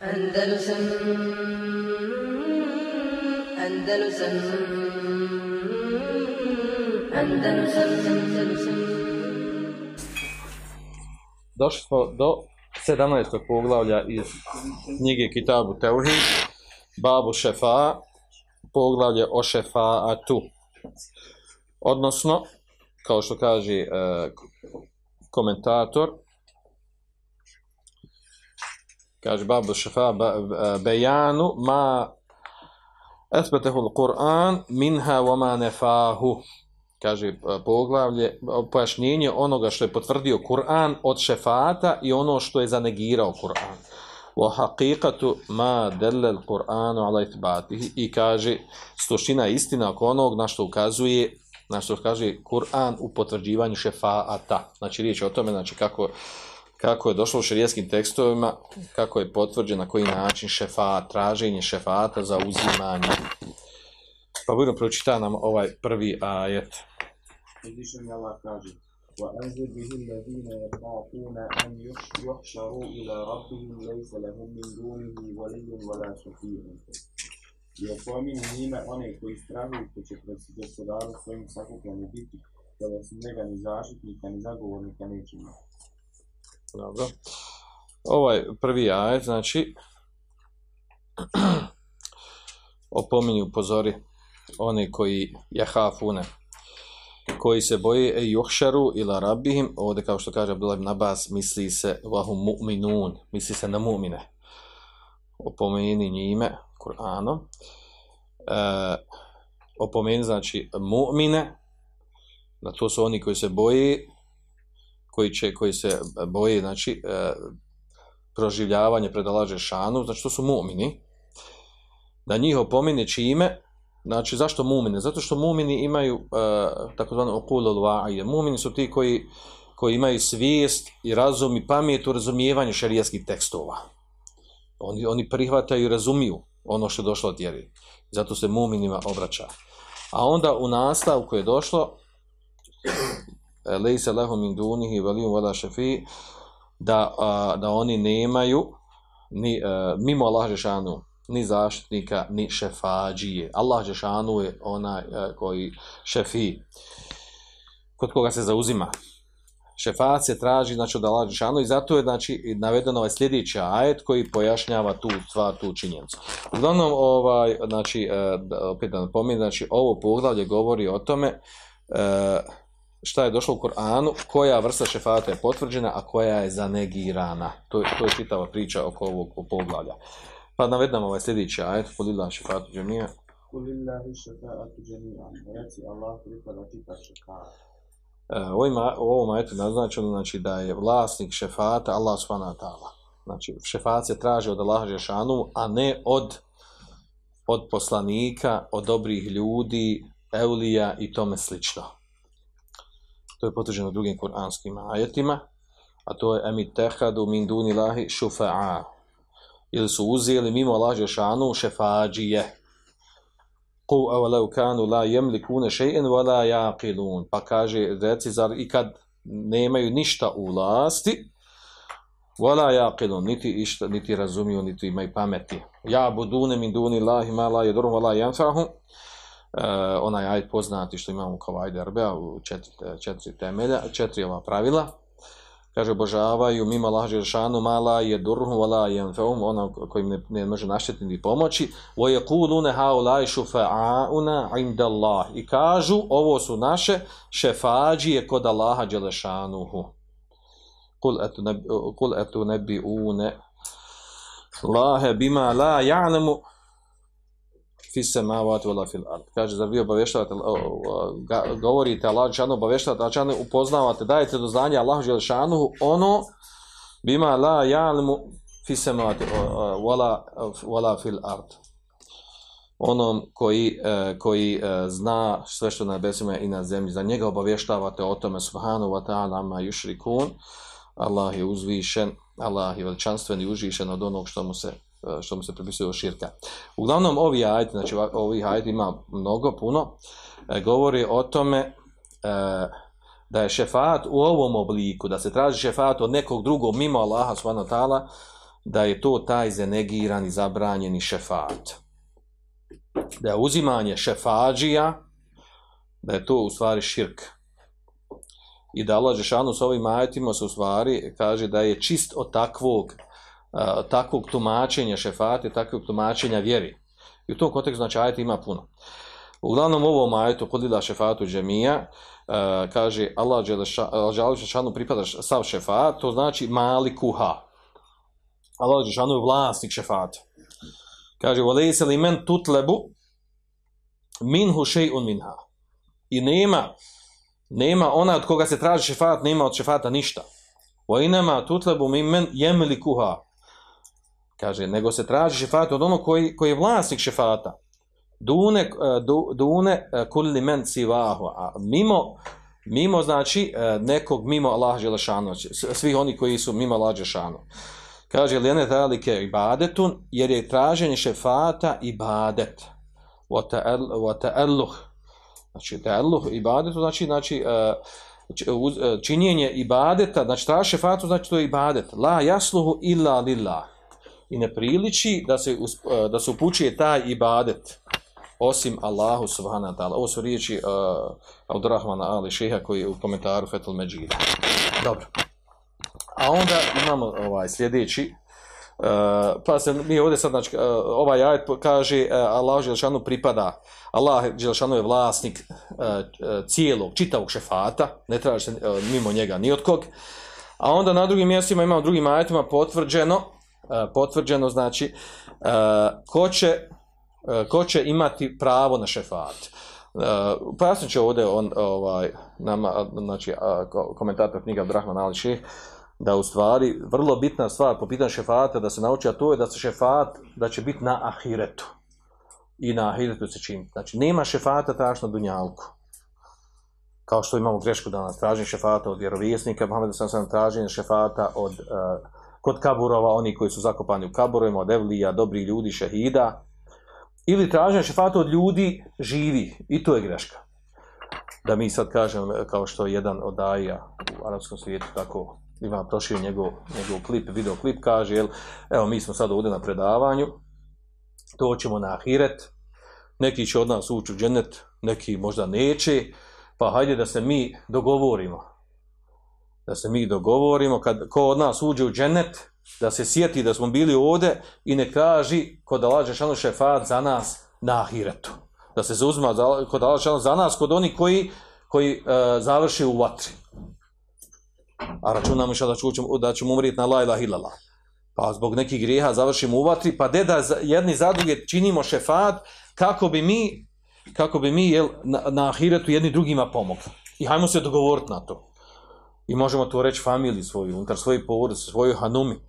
Andalusam Andalusam Andalusam Andalusam Došli smo do 17. poglavlja iz knjige Kitabu Teuhid, Babu Šefa, poglavlje o šefaatu. Odnosno, kao što kaže e, komentator, kaže Babu Šefa, e, bejanu ma esbetehu l-Qur'an minha wa ma nefahu kaže e, poglavlje, pojašnjenje onoga što je potvrdio Kur'an od šefata i ono što je zanegirao Kur'an. Wa haqiqatu ma dalla al-Qur'anu ala ithbatihi i kaže suština istina oko onog na što ukazuje na što kaže Kur'an u potvrđivanju šefaata. Znači riječ je o tome znači kako kako je došlo u šerijskim tekstovima, kako je potvrđeno na koji način šefat, traženje šefata za uzimanje. Pa budemo pročitati nam ovaj prvi ajet. Uzvišen je Allah kaže وَأَنْزِرْ بِهِ الَّذِينَ يَخَافُونَ أَنْ يُحْشَرُوا إِلَى رَبِّهِمْ لَيْسَ لَهُم مِّن دُونِهِ وَلِيٌّ وَلَا شَفِيعٌ I opomini njime one koji strahuju ko će pred gospodarom svojim sakupljani biti, kada su njega ni zaštitnika, ni zagovornika neće imati. Dobro. Ovaj prvi ajet, znači, opominju, upozori one koji jahafune, koji se boje e juhšaru ila rabihim, ovdje kao što kaže Abdullah ibn Abbas, misli se vahum mu'minun, misli se na mu'mine. Opomeni njime, Kur'anom. E, opomeni znači mu'mine, na to su oni koji se boje, koji će koji se boje, znači, e, proživljavanje predalaže šanu, znači to su mu'mini. Da njih opomene čime, Znači, zašto mumine? Zato što mumini imaju e, takozvano okulul va'ije, Mumini su ti koji, koji imaju svijest i razum i pamet u razumijevanju šerijskih tekstova. Oni, oni prihvataju i razumiju ono što je došlo od vjeri. Zato se muminima obraća. A onda u nastavku je došlo Eh, lejse lehu min dunihi velijum vada šefi da, da oni nemaju ni, a, mimo Allah Žešanu ni zaštitnika, ni šefađije. Allah Žešanu je onaj a, koji šefi, kod koga se zauzima. Šefac se traži, znači, od Allah Žešanu i zato je, znači, navedeno ovaj sljedeći ajet koji pojašnjava tu stvar, tu činjenicu. Uglavnom, ovaj, znači, a, opet da napominjem, znači, ovo poglavlje govori o tome a, šta je došlo u Koranu, koja vrsta šefata je potvrđena, a koja je zanegirana. To, to je čitava priča oko ovog poglavlja. Pa navedam ovaj sljedeći ajet, Kulillah šefatu džemija. Kulillahi šefa'atu džemijan. Reci Allah pripada čita šefa'at. Uh, u ovom ajetu naznačeno znači, da je vlasnik šefata Allah subhanahu wa ta'ala. Znači, šefat se traži od Allaha Žešanu, a ne od, od poslanika, od dobrih ljudi, eulija i tome slično. To je potvrđeno drugim kuranskim ajetima, a to je emit tehadu min duni lahi šufa'a, ili su uzijeli mimo Allah šanu šefađije. Ku avalau kanu la jemlikune še'in wala jaqilun. Pa kaže, reci, zar i kad nemaju ništa u vlasti, wala jaqilun, niti, išta, niti razumiju, niti imaju pameti. Ja budune min duni lahi ma la jedurum wa la E, onaj ajd poznati što imamo kao ajde arbea u četiri, e, četiri temelja, četiri ova pravila. Kaže obožavaju mimo Allah Žešanu mala je durhum wala yanfa'um ono koji ne, ne može naštetiti ni pomoći. Wa yaquluna haula shufa'auna 'inda Allah i kažu ovo su naše šefađije kod Allaha Žešanuhu kul etu nebi une Lahe Allah bima la ya'lamu fi samawati wala fil ard. Kaže zar vi obavještavate govorite Allah džanu obavještavate Allah džanu upoznavate dajete do znanja Allah dželešanu ono bima la ya'lamu fi samawati wala wala fil ard. Onom koji e, koji e, zna sve što na nebesima i na zemlji za njega obavještavate o tome subhanu wa ta'ala ma yushrikun. Allah je uzvišen, Allah je veličanstven i uzvišen od onog što mu se E, što mu se pripisuje od širka. Uglavnom, ovi ajti, znači ovi ajti ima mnogo, puno, e, govori o tome e, da je šefat u ovom obliku, da se traži šefat od nekog drugog mimo Allaha subhanahu ta'ala, da je to taj zenegirani, zabranjeni šefat. Da je uzimanje šefađija, da je to u stvari širk. I da Allah Žešanu s ovim ajetima se u stvari kaže da je čist od takvog, uh, takvog tumačenja šefate, takvog tumačenja vjeri. I u tom kontekstu znači ajeta ima puno. Uglavnom ovom ajetu kodila šefatu džemija, uh, kaže Allah Žešanu pripada sav šefat, to znači mali kuha. Allah Đelešanu je vlasnik šefata. Kaže, volejse li men tutlebu minhu še'un minha. I nema, nema ona od koga se traži šefat, nema od šefata ništa. Wa inama tutlebu min men jemli kuha. Kaže, nego se traži šefat od onog koji, koji je vlasnik šefata. Dune, eh, du, dune eh, kulli men sivahu. A mimo, mimo znači eh, nekog mimo Allah Želešanu. Znači, svih oni koji su mimo Allah Želešanu. Kaže, ljene zalike ibadetun, jer je traženje šefata ibadet. Wa ta'alluh. Znači, ta'alluh ibadetu, znači, znači, znači činjenje ibadeta, znači, traži šefatu, znači, to je ibadet. La jasluhu illa lillah i ne priliči da se, e, da se upućuje taj ibadet osim Allahu subhanahu wa ta'ala. Ovo su riječi uh, Abdurrahmana Ali Šeha koji je u komentaru Fetul Međida. Dobro. A onda imamo ovaj sljedeći Uh, pa se mi ovdje sad znači uh, ovaj ajet kaže uh, Allah dželešanu pripada Allah dželešanu je vlasnik uh, cijelog čitavog šefata ne traži se uh, mimo njega ni od kog a onda na drugim mjestima imamo drugim ajetima potvrđeno E, potvrđeno znači e, ko će, e, ko će imati pravo na šefat. Pojasnit će ovdje on, ovaj, nama, znači, komentator knjiga Abdrahman Ali Ših, da u stvari vrlo bitna stvar po pitanju šefata da se nauči, a to je da se šefat, da će biti na ahiretu. I na ahiretu se čini. Znači, nema šefata tražno dunjalku. Kao što imamo grešku da tražim šefata od vjerovjesnika, Mohamed sam sam traženje šefata od uh, kod kaburova, oni koji su zakopani u kaburovima, od evlija, dobri ljudi, šehida, ili traženje šefata od ljudi živi, i to je greška. Da mi sad kažem, kao što jedan od aja u arapskom svijetu, tako ima prošio njegov, njegov klip, video klip, kaže, jel, evo mi smo sad ovdje na predavanju, to ćemo na ahiret, neki će od nas ući u dženet, neki možda neće, pa hajde da se mi dogovorimo, da se mi dogovorimo, kad ko od nas uđe u dženet, da se sjeti da smo bili ovde i ne kaži kod Allah šanu šefat za nas na ahiretu. Da se zauzma za, kod Allah šanu za nas, kod oni koji, koji uh, završi u vatri. A računamo što da, čućemo, da ćemo umrijeti na la ilah illallah. Pa zbog nekih grijeha završimo u vatri, pa deda jedni za druge činimo šefat kako bi mi, kako bi mi jel, na, na ahiretu jedni drugima pomogli. I hajmo se dogovoriti na to. I možemo to reći familiji svoju, unutar svoje porodice, svojoj hanumi,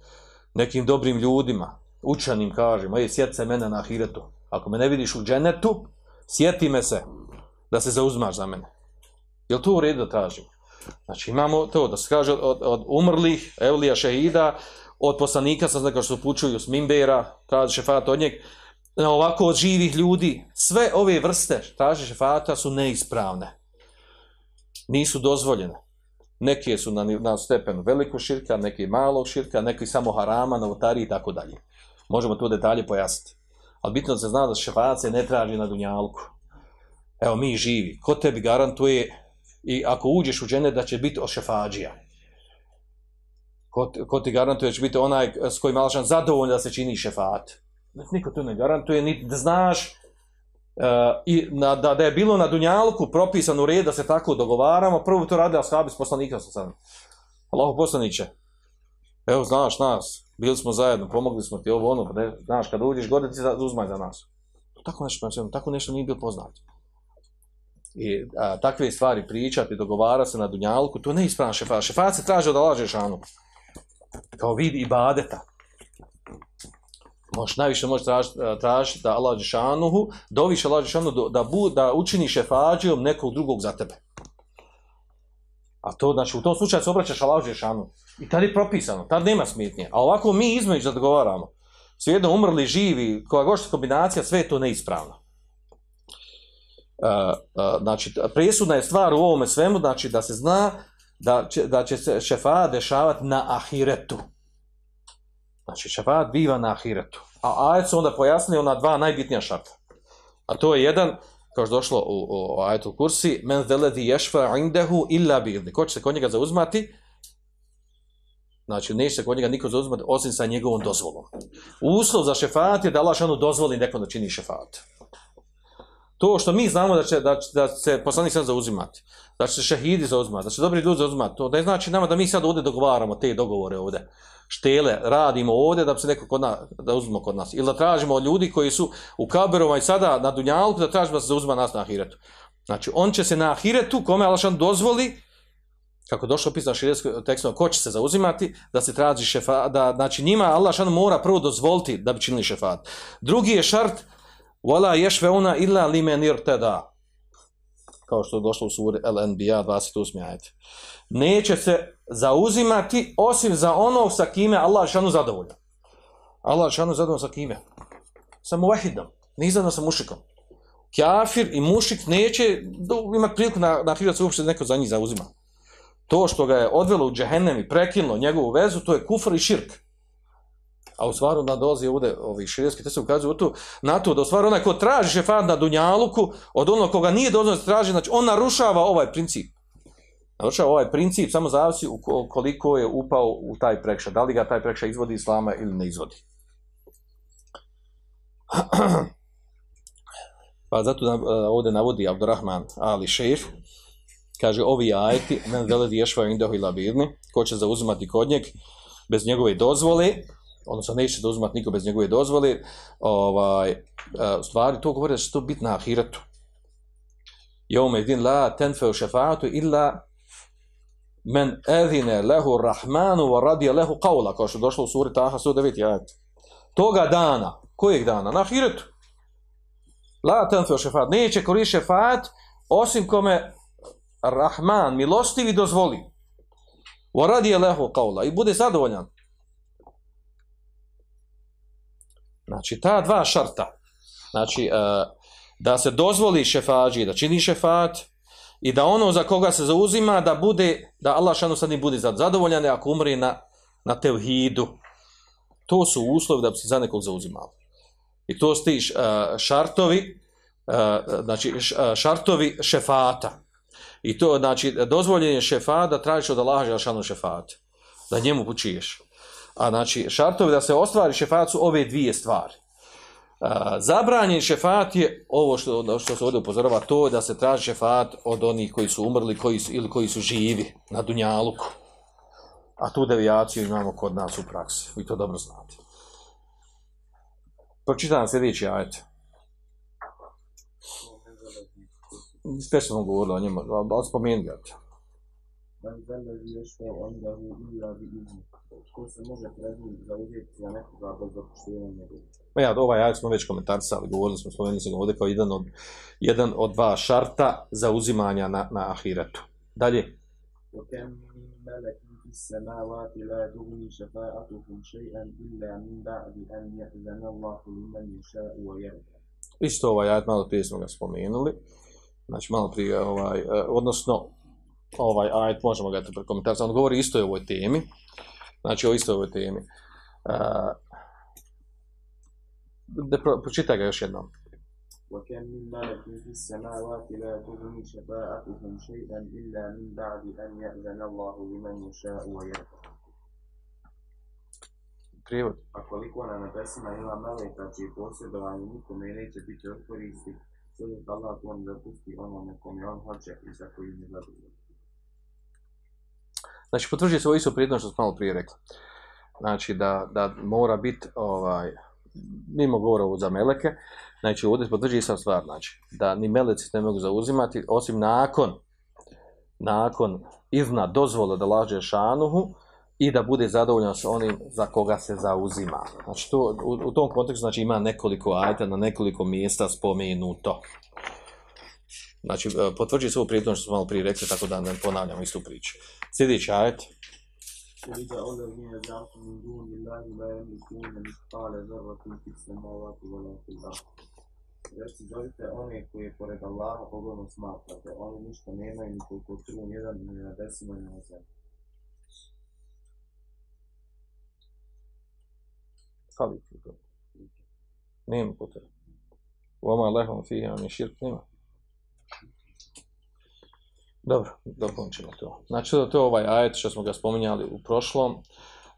nekim dobrim ljudima, učanim kažem, ej, sjeti se mene na ahiretu. Ako me ne vidiš u dženetu, sjeti me se da se zauzmaš za mene. Je to u redu da tražim? Znači imamo to da se kaže od, od umrlih, evlija šehida, od poslanika, sam znači što pučuju s Mimbera, traži šefat od njeg, na ovako od živih ljudi, sve ove vrste traži šefata su neispravne. Nisu dozvoljene. Neke su na, na stepenu veliko širka, neke malog širka, neki samo harama, novotari i tako dalje. Možemo to detalje pojasniti. Ali bitno da se zna da šefaat se ne traži na dunjalku. Evo, mi živi. Ko tebi garantuje i ako uđeš u džene da će biti od šefađija? Ko, ko ti garantuje da će biti onaj s kojim Alšan zadovoljno da se čini šefaat? Niko to ne garantuje, niti da znaš i na, da, da je bilo na Dunjalku propisano u red da se tako dogovaramo, prvo to radi Ashabi s poslanika sa sam. Allaho poslaniće, evo znaš nas, bili smo zajedno, pomogli smo ti ovo ono, ne, znaš, kada uđeš godine ti uzmaj za nas. Tako nešto, tako nešto nije bilo poznato. I a, takve stvari pričati, dogovara se na Dunjalku, to ne ispravno šefa. Šefa se traže da lažeš anu. Kao vid ibadeta badeta možeš najviše možeš tražiti eh, traži da Allah džešanuhu doviše Allah džešanuhu da bu da učini šefađijom nekog drugog za tebe. A to znači u tom slučaju se obraćaš Allah džešanuhu. I tad je propisano, tad nema smetnje. A ovako mi između da dogovaramo. Svejedno umrli, živi, koja gošta kombinacija, sve je to neispravno. Uh, uh, znači, presudna je stvar u ovome svemu, znači da se zna da će, da će se šefa dešavati na ahiretu. Znači, šefat biva na ahiretu. A ajet su onda pojasnili ona dva najbitnija šarta. A to je jedan, kao što došlo u, u, u ajetu kursi, men zeledi ješfa indehu illa bildi. Ko će se kod njega zauzmati? Znači, neće se kod njega niko zauzmati osim sa njegovom dozvolom. Uslov za šefat je da Allah šanu dozvoli nekom da čini šefat. To što mi znamo da će, da, da se poslanik sad zauzimati, da će se šehidi zauzimati, da će se dobri ljudi zauzimati, to ne znači nama da mi sad ovdje dogovaramo te dogovore ovdje. Štele, radimo ovdje da bi se neko kod nas, da uzmemo kod nas. Ili da tražimo od ljudi koji su u Kaberova i sada na Dunjalku da tražimo da se zauzima nas na Ahiretu. Znači, on će se na Ahiretu, kome Allah dozvoli, kako je došlo pisano širijetskom tekstom, ko će se zauzimati, da se traži šefat, da, znači njima Allah šan mora prvo dozvoliti da bi činili šefat. Drugi je šart, Wala yashfauna illa limen irtada. Kao što je došlo u suri Al-Anbiya 28. ajet. Neće se zauzimati osim za ono sa kime Allah šanu zadovoljan. Allah šanu zadovoljan sa kime? Sa muvahidom. nizadno sa mušikom. Kafir i mušik neće imati priliku na, na hirat se uopšte neko za njih zauzima. To što ga je odvelo u džehennem i prekinulo njegovu vezu, to je kufr i širk. A u stvaru da dolazi ovdje, ovi širijski te se ukazuju tu, na to da u stvaru onaj ko traži šefat na dunjaluku, od onog koga nije dozvoljeno da traži, znači on narušava ovaj princip. Narušava ovaj princip, samo zavisi u koliko je upao u taj prekša. Da li ga taj prekša izvodi islama ili ne izvodi. Pa zato nam, eh, ovdje navodi Abdurrahman Ali Šef, kaže ovi ajeti, men veledi ješva indahu ila birni, ko će zauzimati kod njeg bez njegove dozvole, odnosno neće da uzmat niko bez njegove dozvole, ovaj, e, u stvari to govori da će to biti na ahiretu. Jome din la tenfeu šefa'atu illa men edine lehu rahmanu wa radija lehu qawla, kao što je došlo u suri Taha 109. ajet. Toga dana, kojeg dana? Na ahiretu. La tenfeu šefa'at, neće koristiti šefa'at osim kome Rahman, milostivi, dozvoli. Wa radija lehu qawla i bude zadovoljan. Znači, ta dva šarta, znači, e, da se dozvoli šefađi, da čini šefat, i da ono za koga se zauzima, da bude, da Allah šanu sad bude zadovoljan, ako umri na, na tevhidu. To su uslovi da bi se za nekog zauzimali. I to su ti e, šartovi, e, znači, šartovi šefata. I to, znači, dozvoljen je šefat da tražiš od Allaha šanu šefat. Da njemu počiješ. A znači, šartovi da se ostvari šefat su ove dvije stvari. A, zabranjen šefat je ovo što, što se ovdje upozorava, to da se traži šefat od onih koji su umrli koji su, ili koji su živi na Dunjaluku. A tu devijaciju imamo kod nas u praksi. Vi to dobro znate. Pročitam sljedeći ajet. Sve smo govorili o njemu, ali spomenu ga. Men zelezi ješfeu indahu illa bi izni. Ma ja, ovaj ajet smo već komentarisali, govorili smo spomenuli se ovdje kao jedan od, jedan od dva šarta za uzimanja na, na ahiretu. Dalje. Isto ovaj ajet, malo prije smo ga spomenuli. Znači, malo prije, ovaj, eh, odnosno, ovaj ajet, možemo ga to prekomentarisati, on govori isto o ovoj temi Znači, o istoj ovoj temi. Uh, da pro, pročitaj ga još jednom. وكم من ملك في السماوات لا تغني شفاعتهم شيئا إلا من بعد أن يأذن الله لمن يشاء ويرضى. Prijevod. A koliko na nebesima ima meleka čije posjedovanje nikome neće biti od koristi, sve dok Allah to ne dopusti onome kome on hoće i za koji ne zadovoljan. Znači, potvrđuje se ovo isto prijedno što smo malo prije rekli. Znači, da, da mora biti, ovaj, mimo govora ovo za meleke, znači, ovdje se potvrđuje sam stvar, znači, da ni meleci ne mogu zauzimati, osim nakon, nakon izna dozvola da laže šanuhu i da bude zadovoljan s onim za koga se zauzima. Znači, to, u, u tom kontekstu, znači, ima nekoliko ajta na nekoliko mjesta spomenuto. Znači, e, potvrđuje se ovo prijedno što smo malo prije rekli, tako da ne ponavljamo istu priču. Sljedeći ajet. وإذا الذين زعمتم من دون الله لا يملكون مثقال ذرة في السماوات ولا في الأرض. Reci, zovite one koje pored Allaha pogledno smatrate, oni ništa nemaju ni koliko trun jedan ni na nebesima ni na zemlji. fali puta. Nema puta. Oma lehom fija mi širk nema. Dobro, dokončimo to. Znači, to je ovaj ajet što smo ga spominjali u prošlom,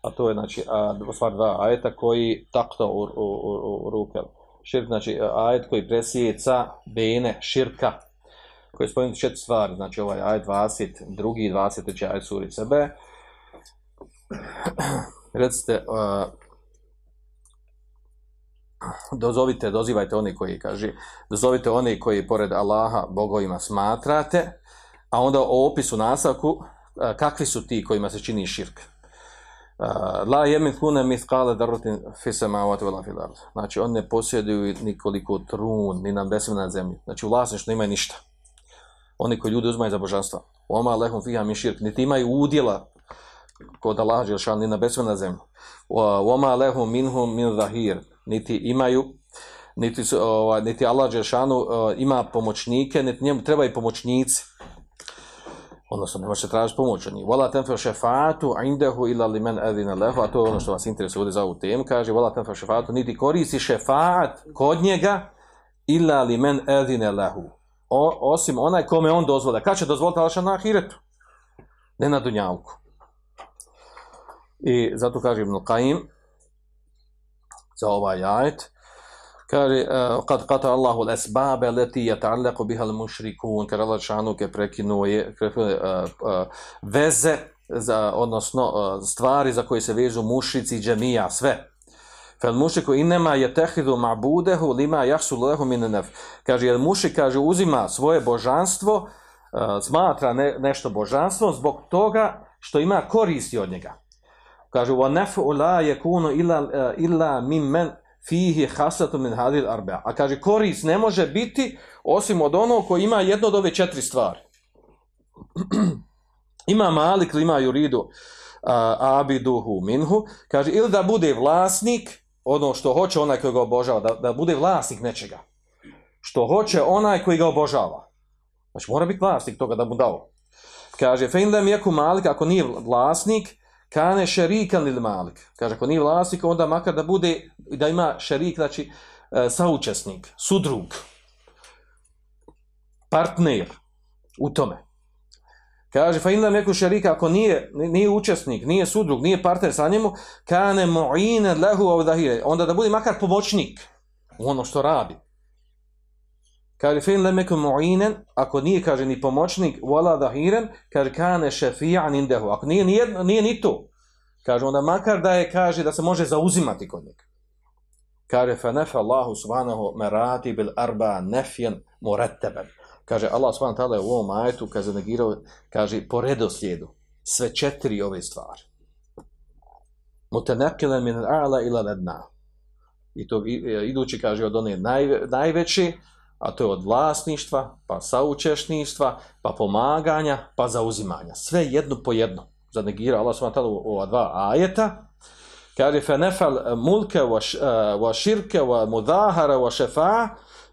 a to je, znači, a, u stvar dva ajeta koji takto u, u, u, u ruke. Širk, znači, ajet koji presjeca bene širka, koji je spomenuti četiri stvari, znači ovaj ajet 20, drugi i 23 ajet suri sebe. Recite, uh, dozovite, dozivajte oni koji, kaže, dozovite oni koji pored Allaha bogovima smatrate, a onda o opisu nastavku, kakvi su ti kojima se čini širk. La jemin kuna mithqala darutin fi samawati wala fil ard. Znači oni ne posjeduju nikoliko trun ni na desim na zemlji. Znači u vlasništvu nemaju ništa. Oni koji ljudi uzmaju za božanstva. Oma lehum fiha min širk. Niti imaju udjela kod Allah Đelšan, ni na besme na zemlji. Oma lehum minhum min zahir. Niti imaju niti su, ovaj niti Allah dželle eh, ima pomoćnike, niti njemu trebaju pomoćnici odnosno ne možete tražiti pomoć od njih. Vala tenfel šefatu indehu ila li men edine lehu, a to je ono što vas interesuje ovdje za ovu temu, kaže vala tenfel šefatu, niti koristi šefat kod njega ila li men edine lehu. O, osim onaj kome on dozvole. Kad će dozvoliti Alša na ahiretu? Ne na dunjavku. I zato kaže Ibn Qaim za ovaj ajet, kaže e, kad kata Allahu l'esbabe leti allati yata'allaqu biha al-mushrikun kaže Allah šanu ke prekinuo je e, e, veze za odnosno stvari za koje se vežu mušici i džemija sve Fel mušiku inema je tehidu ma'budehu lima jahsu lehu min. Kaže, jer mušik, kaže, uzima svoje božanstvo, smatra ne, nešto božanstvo zbog toga što ima koristi od njega. Kaže, wa nefu la yakunu illa, illa min men fihi hasatu min hadil arba. A kaže koris ne može biti osim od onog koji ima jedno od ove četiri stvari. ima malik ili ima juridu uh, abiduhu minhu. Kaže ili da bude vlasnik ono što hoće onaj koji ga obožava, da, da bude vlasnik nečega. Što hoće onaj koji ga obožava. Znači mora biti vlasnik toga da mu dao. Kaže, fe in lem jeku malik, ako nije vlasnik, kane šerikan lil malik. Kaže, ako nije vlasnik, onda makar da bude, da ima šerik, znači e, saučesnik, sudrug, partner u tome. Kaže, fa inda neku šerika, ako nije, nije učesnik, nije sudrug, nije partner sa njemu, kane mu'ine lehu ovdahire, onda da bude makar pomoćnik u ono što radi. Kaže, fin lemeku mu'inen, ako nije, kaže, ni pomoćnik, wala dahiren, kaže, kane šefi'an indehu. Ako nije, nije, nije ni to, kaže, onda makar da je, kaže, da se može zauzimati kod njega. Kaže, fa Allahu subhanahu merati bil arba nefjen muretteben. Kaže, Allah subhanahu ta'ala je u ovom ajetu, kaže, negirao, kaže, po redoslijedu, sve četiri ove stvari. Mutenekilen min al-a'la ila ledna. I to e, idući, kaže, od one naj, najveći, a to je od vlasništva, pa saučešništva, pa pomaganja, pa zauzimanja. Sve jedno po jedno. Zanegira Allah s.w.t. ova dva ajeta. Kaže, fe nefal mulke wa širke e, wa mudahara wa šefa,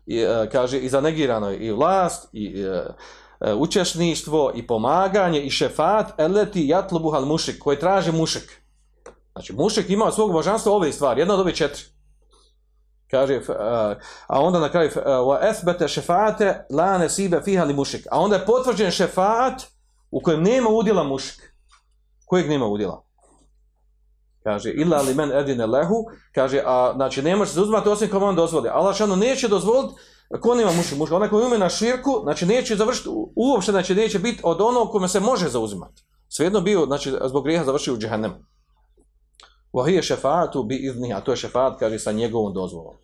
e, kaže, i zanegirano i vlast, i e, učešništvo, i pomaganje, i šefat, eleti jatlubuhal mušik, koji traže mušik. Znači, mušik ima svog božanstva ove stvari, jedna od ove četiri kaže a onda na kraju wa athbata shafaat la nasiba fiha li mushrik a onda je potvrđen šefaat u kojem nema udjela mušik kojeg nema udjela? Kaže illa li men edine lehu, kaže a znači ne može se uzmati osim kome on dozvoli Allah šano neće dozvoliti ko nema mušik mušik onaj koji ume na širku znači neće završiti uopšte znači neće biti od onog kome se može zauzimati. Svejedno bio znači zbog grijeha završio u džehennemu وهي šefatu bi iznih, a to je šefat, kaže, sa njegovom dozvolom.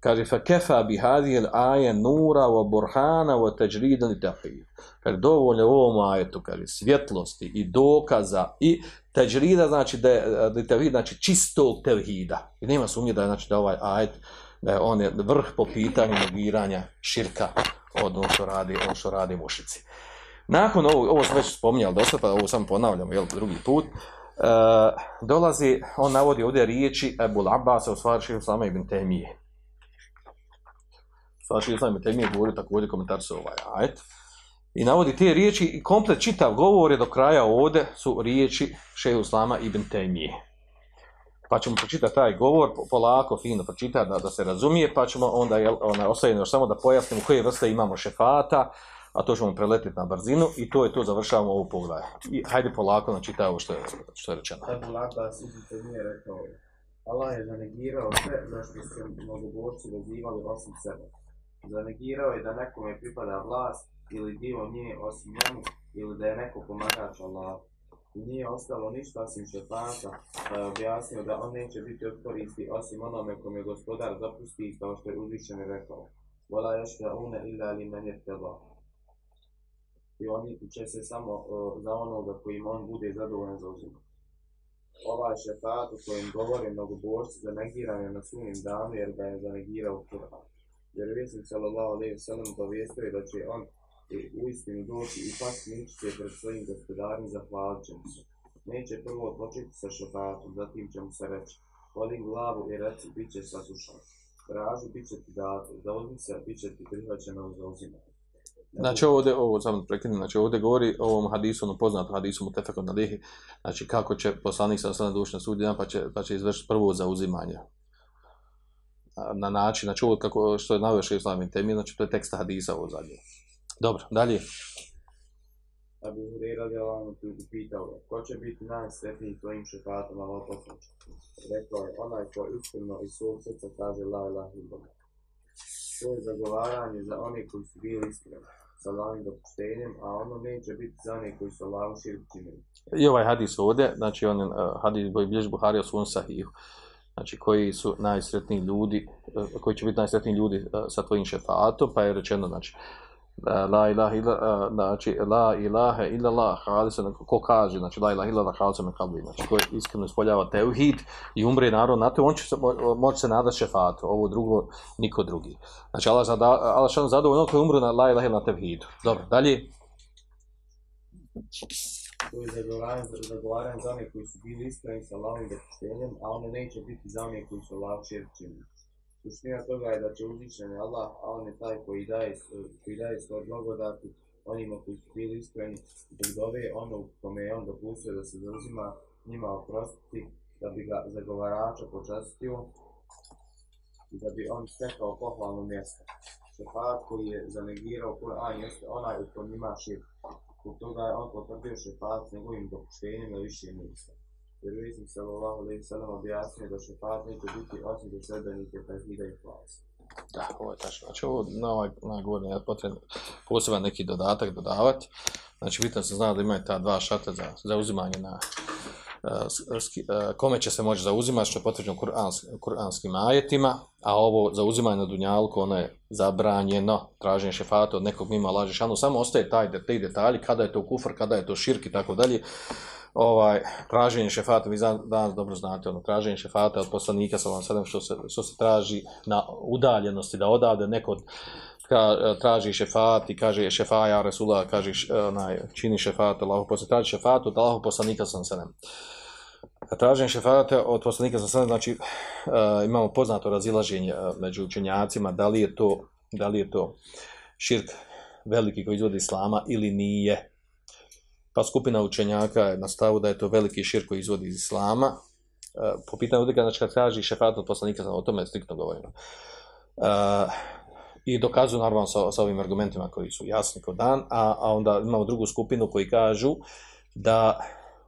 Kaže, fa kefa bi hadhihi al-aya nura wa burhana wa tajridan i. Kaže, dovoljno u ovom ajetu, kaže, svjetlosti i dokaza i tajrida znači, da je tevhid, znači, čistog tevhida. I nema sumnje da je, znači, da ovaj ajet, da je on je vrh po pitanju negiranja širka od ono što radi, ono što radi mušici. Nakon ovo, ovo smo već spominjal dosta, pa ovo samo ponavljamo jel, drugi put, Uh, E, dolazi, on navodi ovdje riječi Ebul Abbas, u stvari šehr Islama ibn Temije. Stvari šehr Islama ibn Temije govori također komentar su ovaj ajet. I navodi te riječi i komplet čitav govor je do kraja ovdje su riječi šehr Islama ibn Temije. pa ćemo pročitati taj govor polako, fino pročitati da, da se razumije, pa ćemo onda, jel, ona, ostaje još samo da pojasnimo koje vrste imamo šefata, a to ćemo preletiti na brzinu i to je to, završavamo ovu poglavlje. I hajde polako, znači, taj ovo što je, što je rečeno. Ebu Abbas ibn nije rekao, Allah je zanegirao sve zašto se mnogobošci vezivali osim sebe. Zanegirao je da nekome pripada vlast ili dio nje osim njemu ili da je neko pomagač Allah. I nije ostalo ništa osim šetanca, pa je objasnio da on neće biti od koristi osim onome kome gospodar zapusti kao što je uzvišen rekao. Vola yashfa'una illa liman yattaba. I oni će se samo uh, za onoga kojim on bude zadovoljan zauzimati ovaj šefat u kojem govore mnogobožci zanegiran je na sunim danu jer ga je zanegirao Kur'an. Jer vjesnik sallallahu alaihi wa sallam obavijestio je da će on i istinu doći i pas će pred svojim gospodarom zahvalit će mu se. Neće prvo početi sa šefatom, zatim će mu se reći, Podim glavu i reci, bit će saslušan. Traži, bit će ti dato, zauzmi se, bit će ti prihvaćeno za uzimanje. Znači ovdje, ovo samo da prekinem, znači ovdje govori o ovom hadisu, ono poznatom hadisu mu tefekom na lihi, znači kako će poslanik sa sada duši na sudnji dan, pa će, pa će izvršiti prvo zauzimanje. Na način, znači ovo kako, što je navio še islamin temi, znači to je tekst hadisa ovo zadnje. Dobro, dalje. Abu Hurajra radijallahu anhu pitao upitao, ko će biti najsretniji tvojim šefatom, Allah poslanče? Rekao je, onaj ko iskreno i svog srca kaže la ilaha illallah. To je zagovaranje za one koji su bili iskreni, sa Allahovim dopuštenjem, a ono neće biti za one koji su Allahu širk činili. I ovaj hadis ovdje, znači on je uh, hadis koji bilježi Buhari o svom sahihu, znači koji su najsretniji ljudi, uh, koji će biti najsretniji ljudi uh, sa tvojim šefatom, pa je rečeno, znači, uh, la ilaha illa, znači, la ilaha illa Allah, halisa, ko kaže, znači, la ilaha illa Allah, halisa me kabli, znači, ko iskreno ispoljava teuhid i umre narod na to, on će se, moći se nadati šefatu, ovo drugo, niko drugi. Znači, Allah, zada, Allah šan zadovoljno koji umre na la ilaha illa teuhidu. Dobro, dalje. To je zagovaranje, zagovaranje za one koji su bili iskreni sa Allahim dopuštenjem, a one neće biti za one koji su Allahu širk. Suština toga je da će uzvišeni Allah, a on je taj koji daje, koji daje svoj blagodati onima koji su bili iskreni, zbog dove ono kome je on dopustio da se zauzima njima oprostiti, da bi ga zagovarača počastio i da bi on stekao pohvalno mjesto. Šefat koji je zanegirao Kur'an jeste onaj u kojem ima širk. Zbog toga je on potvrdio šefat s njegovim dopuštenjem na više mjesta. Jer vjesnik sallallahu alaihi sallam objasnio da šefat neće biti osim za sredbenike pa tazhida i klasa. Da, ovo je tačno. Znači, ovo na ovaj, na ovaj je potrebno poseban neki dodatak dodavati. Znači, bitno se zna da imaju ta dva šata za, za uzimanje na uh, ski, uh, kome će se moći zauzimati, što je potvrđeno kurans, kuranskim ajetima, a ovo za uzimanje na dunjalku, ono je zabranjeno traženje šefata od nekog mimo lažeš, šanu, ono samo ostaje taj, te detalji, kada je to kufr, kada je to širk i tako dalje, ovaj traženje šefata, vi danas dobro znate, ono traženje šefata od poslanika sa vam sedam što se što se traži na udaljenosti da odavde neko ka, traži šefat i kaže šefaja Resula Resulullah kaže onaj čini šefat Allahu posle traži šefat od Allahu poslanika sa alejhi traženje šefata od poslanika sa alejhi znači uh, imamo poznato razilaženje uh, među učenjacima da li je to da li je to širk veliki koji izvodi islama ili nije pa skupina učenjaka je na stavu da je to veliki širk koji izvodi iz islama. E, po pitanju odlika, znači kad kaže šefat od poslanika, o tome je striktno govoreno. E, I dokazuju naravno sa, sa ovim argumentima koji su jasni kod dan, a, a onda imamo drugu skupinu koji kažu da,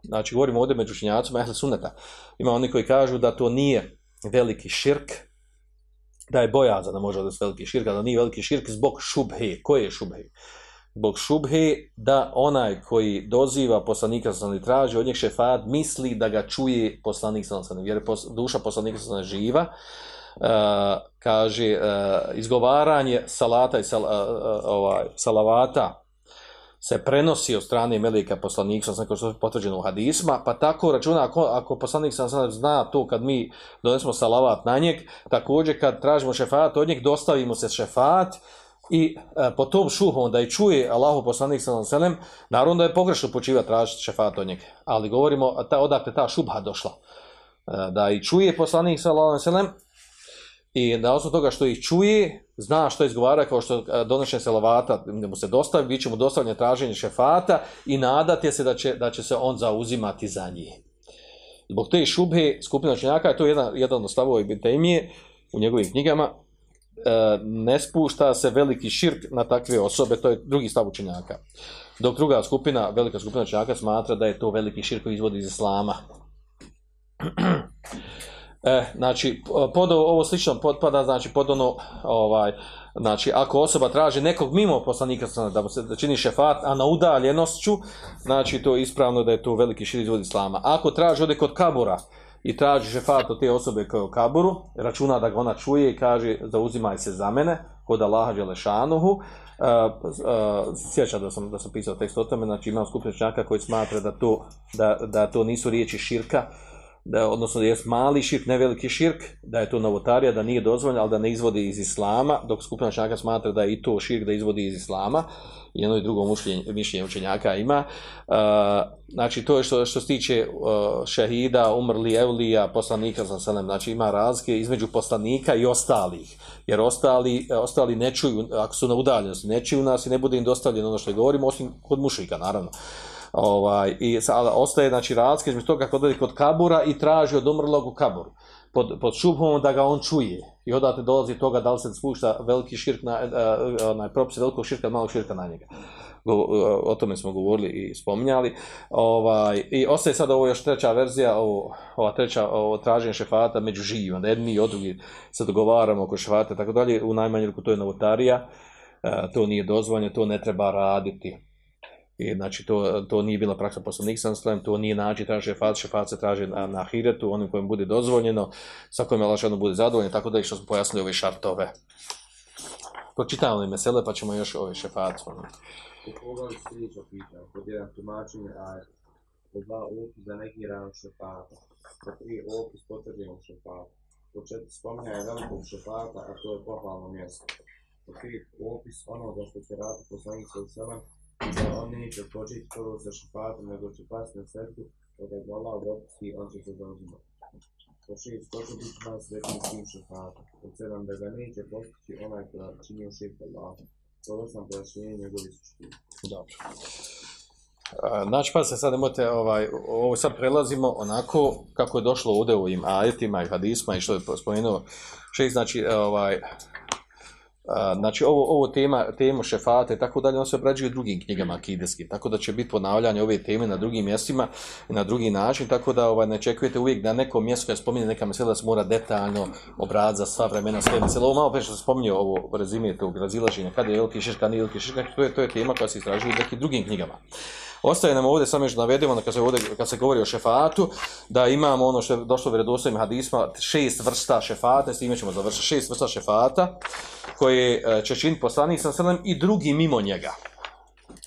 znači govorimo ovdje među učenjacima, ehle suneta, ima oni koji kažu da to nije veliki širk, da je bojazan da može odnositi veliki širk, da nije veliki širk zbog šubhe. Koje je šubhe? Zbog šubhe da onaj koji doziva poslanika sa i traži od njeg šefat misli da ga čuje poslanik sa jer pos, duša poslanika sa živa. Uh, kaže uh, izgovaranje salata i sal, uh, ovaj, salavata se prenosi od strane melika poslanika sa što je potvrđeno u hadisma, pa tako računa ako, ako poslanik sa zna to kad mi donesemo salavat na njeg, također kad tražimo šefat od njeg dostavimo se šefat i e, po tom šuhom da i čuje Allahu poslanik sallallahu alejhi ve sellem naravno da je pogrešno počiva tražiti šefat od njega. Ali govorimo ta odakle ta šubha došla? E, da i čuje poslanik sallallahu alejhi ve sellem i na osnovu toga što ih čuje zna što izgovara kao što e, donošenje selavata mu se dostavi bit će mu dostavljanje traženje šefata i nadate se da će, da će se on zauzimati za njih. Zbog te šubhe, skupina učenjaka, to je jedan, jedan od stavova Ibn Taymije u njegovim knjigama, E, ne spušta se veliki širk na takve osobe, to je drugi stav učenjaka. Dok druga skupina, velika skupina učenjaka, smatra da je to veliki širk koji izvodi iz islama. E, znači, pod ovo, slično potpada, znači, pod ono, ovaj, znači, ako osoba traži nekog mimo poslanika, da se da čini šefat, a na udaljenošću, znači, to je ispravno da je to veliki šir izvod islama. Ako traži ode kod kabura i traži šefat od te osobe kao kaburu, računa da ga ona čuje i kaže, zauzimaj se za mene, kod Allaha Đelešanuhu, uh, e, uh, e, sjeća da sam, da sam pisao tekst o tome, znači, imam skupinu čaka koji smatra da to, da, da to nisu riječi širka, da odnosno da je mali širk, ne veliki širk, da je to novotarija, da nije dozvoljeno, ali da ne izvodi iz islama, dok skupina učenjaka smatra da je i to širk da izvodi iz islama, jedno i drugo mišljenje, mišljenje učenjaka ima. Uh, znači, to je što, što se tiče uh, šehida, umrli, evlija, poslanika, sa selem, znači ima razlike između poslanika i ostalih, jer ostali, ostali ne čuju, ako su na udaljenosti, ne čuju nas i ne bude im dostavljeno ono što govorimo, osim kod mušika, naravno. Ovaj, i sada ostaje znači razlika između toga kod kod kabura i traži od umrlog u kaburu pod, pod šubhom da ga on čuje. I odate dolazi toga da li se spušta veliki širk na uh, onaj propis velikog širka malog širka na njega. Eh, o tome smo govorili i spominjali. Ovaj, I ostaje sada ovo još treća verzija, ovo, ova treća ovo traženje šefata među živima, da jedni i od drugi se dogovaramo oko šefata, tako dalje, u najmanju ruku to je novotarija, to nije dozvoljeno, to ne treba raditi. I znači to, to nije bila praksa poslanik sa slavim, to nije nađi traže šefat, šefat se traži na, na hiretu, onim kojim bude dozvoljeno, sa kojim Allah bude zadovoljeno, tako da i što smo pojasnili ove šartove. Pročitamo li mesele, pa ćemo još ove šefat. U koga je sljedeća pitanja, kod jedan tumačenje, a po dva opis za negiranog šefata, po tri opis potvrđenog šefata, po četiri spominjaje velikog šefata, a to je pohvalno mjesto. Po tri opis onoga što će raditi poslanik sa da on neće početi prvo sa šupatom, nego će pasti na srcu, kada je Allah odopusti, on će se zauzimati. Po šest, ko će biti nas sretni s tim šupatom? Od sedam, da ga neće postići onaj koja čini šefa Allah. To sam pojašnjenje njegovi suštine. Dobro. Znači, pa se sad nemojte, ovaj, ovo sad prelazimo onako kako je došlo ovdje u ovim ajetima i hadisma i što je spomenuo šest, znači, ovaj, znači ovo ovo tema temu šefate tako dalje on se obrađuje drugim knjigama akideskim tako da će biti ponavljanje ove teme na drugim mjestima i na drugi način tako da ovaj ne čekujete uvijek da neko mjesto kad spominje neka mesela se mora detaljno obraditi za sva vremena sve mesela ovo malo pre što se spominje ovo rezime tog razilaženja kada je veliki Šiška, nije Ilki Šiška, to je to je tema koja se istražuje u nekim drugim knjigama. Ostaje nam ovdje samo još navedemo da kad se, ovdje, kad se govori o šefatu, da imamo ono što je došlo u hadisima hadisma, šest vrsta šefata, s time ćemo završiti, šest vrsta šefata, koje e, će činiti poslanik sa sredem i drugi mimo njega.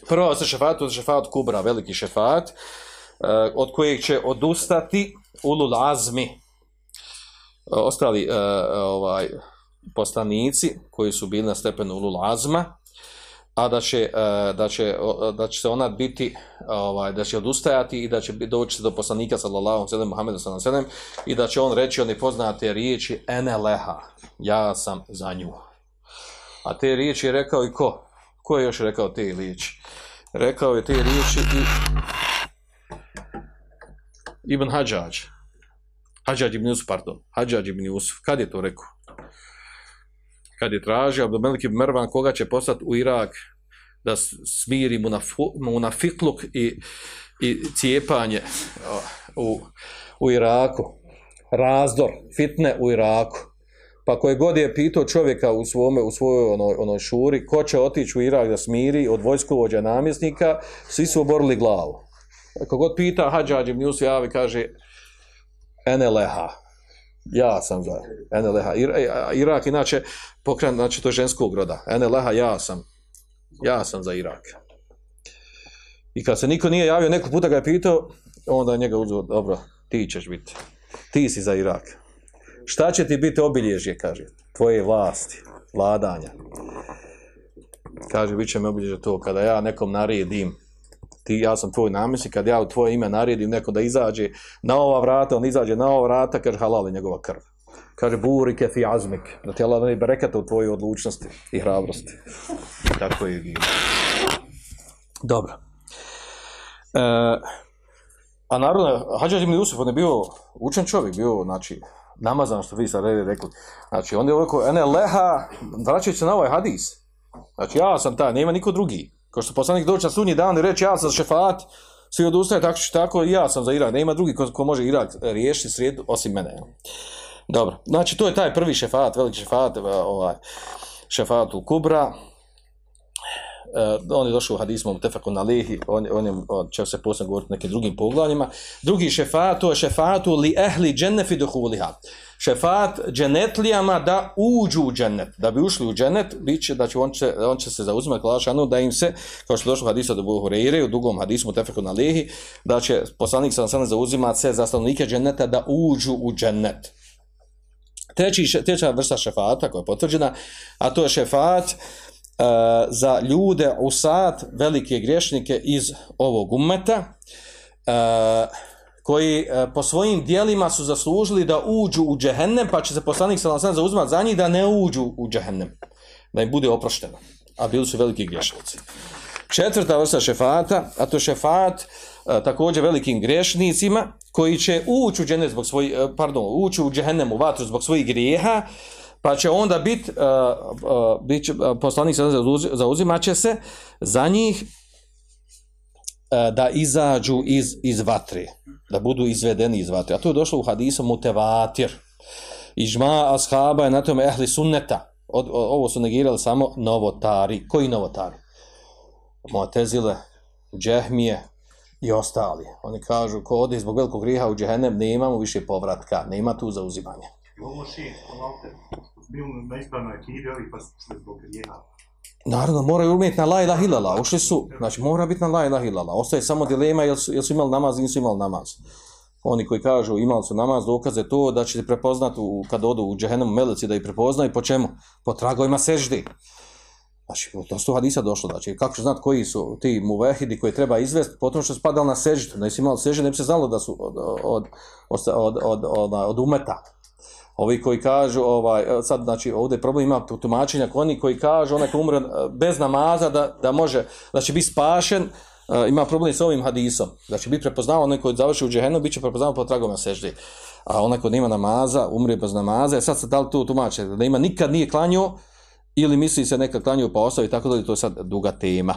Prvo se šefat, to je šefat Kubra, veliki šefat, e, od kojeg će odustati ulul azmi, e, ostali ovaj poslanici koji su bili na stepenu ulul azma, a da će, e, da će, da će se ona biti ovaj da će odustajati i da će doći do poslanika sallallahu alejhi ve Muhameda sallallahu alejhi i da će on reći one poznate riječi ene leha ja sam za nju a te riječi je rekao i ko? Ko je još rekao te riječi? Rekao je te riječi i Ibn Hadžađ. Hadžađ ibn Yusuf, pardon. Hadžađ ibn Yusuf, kad je to rekao? Kad je tražio Abdelmelik ibn Mervan koga će poslati u Irak da smiri munafikluk i, i cijepanje u, u Iraku, razdor, fitne u Iraku. Pa koje god je pitao čovjeka u, svome, u svojoj onoj, onoj šuri, ko će otići u Irak da smiri od vojskovođa namjesnika, svi su oborili glavu. Ako god pita Hadžađ ibn Yusuf javi, kaže NLH, ja sam za NLH. E, Irak inače pokren, znači to je ženskog roda. NLH, ja sam. Ja sam za Irak. I kad se niko nije javio, neko puta ga je pitao, onda je njega uzeo, dobro, ti ćeš biti. Ti si za Irak. Šta će ti biti obilježje, kaže, tvoje vlasti, vladanja. Kaže, bit će mi obilježje to, kada ja nekom naredim, ti, ja sam tvoj namjesnik, kad ja u tvoje ime naredim neko da izađe na ova vrata, on izađe na ova vrata, kaže, halal je njegova krv. Kaže, buri kefi azmik, da ti Allah ne berekata u tvojoj odlučnosti i hrabrosti. Tako je bilo. Dobro. E, A naravno, Hadžad ibn Jusuf, on je bio učen čovjek, bio, znači, namazan, što vi sad rekli. Znači, on je ovako, ene leha, vraćajući se na ovaj hadis. Znači, ja sam taj, nema niko drugi. Kao što poslanik doći na sunji dan i reći, ja sam za šefat, svi odustaje tako što tako, ja sam za Irak. Nema drugi ko, ko može Irak eh, riješiti srijedu, osim mene. Dobro, znači, to je taj prvi šefat, veliki šefat, eh, ovaj, šefat u Kubra, uh, on je došao u hadismom tefakun alihi, on, on je, on će se posebno govoriti nekim drugim poglavljima. Drugi šefat, to je šefatu li ehli džennefi duhuliha. Šefat dženetlijama da uđu u dženet. Da bi ušli u dženet, biće, znači da će on, će, on će se zauzimati klašanu, da im se, kao što je došlo u hadisu do Buhureire, u dugom tefeku na lehi, da će poslanik sam sam zauzimati se za stanovnike dženeta da uđu u dženet. Treći, treća vrsta šefata koja je potvrđena, a to je šefat uh, za ljude usat, velike griješnike iz ovog ummeta, uh, koji e, po svojim dijelima su zaslužili da uđu u džehennem, pa će se poslanik sa sam za njih da ne uđu u džehennem, da im bude oprošteno, a bili su veliki griješnici. Četvrta vrsta šefata, a to je šefat e, također velikim grešnicima, koji će ući u džehennem zbog svojih, e, pardon, ući u džehennem u vatru zbog svojih grijeha, pa će onda biti uh, uh, bit će, uh, poslanik se zauzimat će se za njih uh, da izađu iz, iz vatre, da budu izvedeni iz vatre. A to je došlo u hadisu mutevatir. Ižma ashaba je na tome ehli sunneta. Od, ovo su negirali samo novotari. Koji novotari? Moatezile, džehmije i ostali. Oni kažu, ko ode zbog velikog griha u džehennem, ne imamo više povratka, nema tu zauzimanje. Ovo šest, ono bilo na ispravnoj akidi, ovi pa su zbog griha. Naravno, moraju umjeti na la ilaha ilala, ušli su, znači mora biti na la ilaha ilala, ostaje samo dilema jel su, jel su imali namaz ili nisu imali namaz. Oni koji kažu imali su namaz, dokaze to da će se prepoznati u, kad odu u džehennemu meleci da ih prepoznaju po čemu? Po tragovima seždi. Znači, to su hadisa došlo, znači, kako će znati koji su ti muvehidi koji treba izvesti, potom što spadali na seždu, Da su imali seždu, ne bi se znalo da su od, od, od, od, od, od, od umeta. Ovi koji kažu, ovaj, sad, znači, ovdje problem ima tumačenja, oni koji kažu, onaj ko umre e, bez namaza, da, da može, da će biti spašen, uh, ima problem s ovim hadisom, znači, da će biti prepoznao, onaj koji završi u džehenu, bit će prepoznao po tragom na seždi. A onaj koji nema namaza, umre bez namaza, e, sad se da li tu tumače, da ima nikad nije klanio, ili misli se nekad klanio pa ostavi, tako da je to sad duga tema.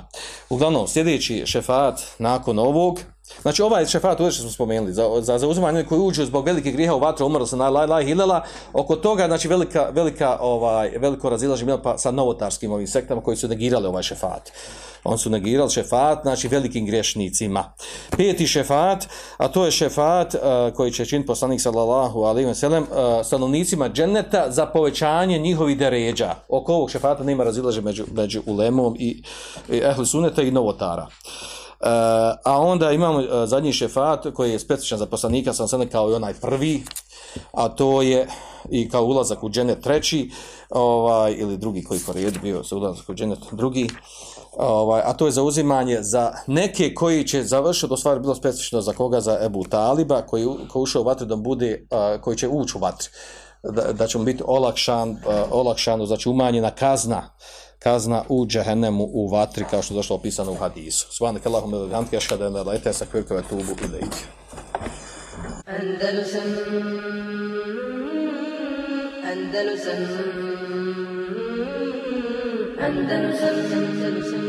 Uglavnom, sljedeći šefat nakon ovog, Znači ovaj šefat uvijek što smo spomenuli, za, za za uzmanje koji uđu zbog velike grijeha u vatru, umrlo se na la la hilela, oko toga znači velika, velika, ovaj, veliko razilaženje bilo pa sa novotarskim ovim sektama koji su negirali ovaj šefat. On su negirali šefat, znači velikim grešnicima. Peti šefat, a to je šefat uh, koji će činiti poslanik sallallahu alaihi wa sallam uh, stanovnicima dženeta za povećanje njihovih deređa. Oko ovog šefata nema razilaženje među, među ulemom i, i ehli suneta i novotara. Uh, Eh, a onda imamo eh, zadnji šefat koji je specifičan za poslanika, sam sada kao i onaj prvi, a to je i kao ulazak u dženet treći, ovaj, ili drugi koji pored bio za ulazak u dženet drugi, ovaj, a to je zauzimanje za neke koji će završiti, to stvari bilo specifično za koga, za Ebu Taliba, koji, koji ušao u vatru da bude, eh, koji će ući u vatru, da, da će mu biti olakšan, uh, olakšano, znači umanjena kazna, uh, kazna u džehennemu u vatri kao što je došlo opisano u hadisu. Subhanak Allahumma wa bihamdika ashhadu an la ilaha illa anta astaghfiruka wa atubu. Andalusam Andalusam Andalusam Andalusam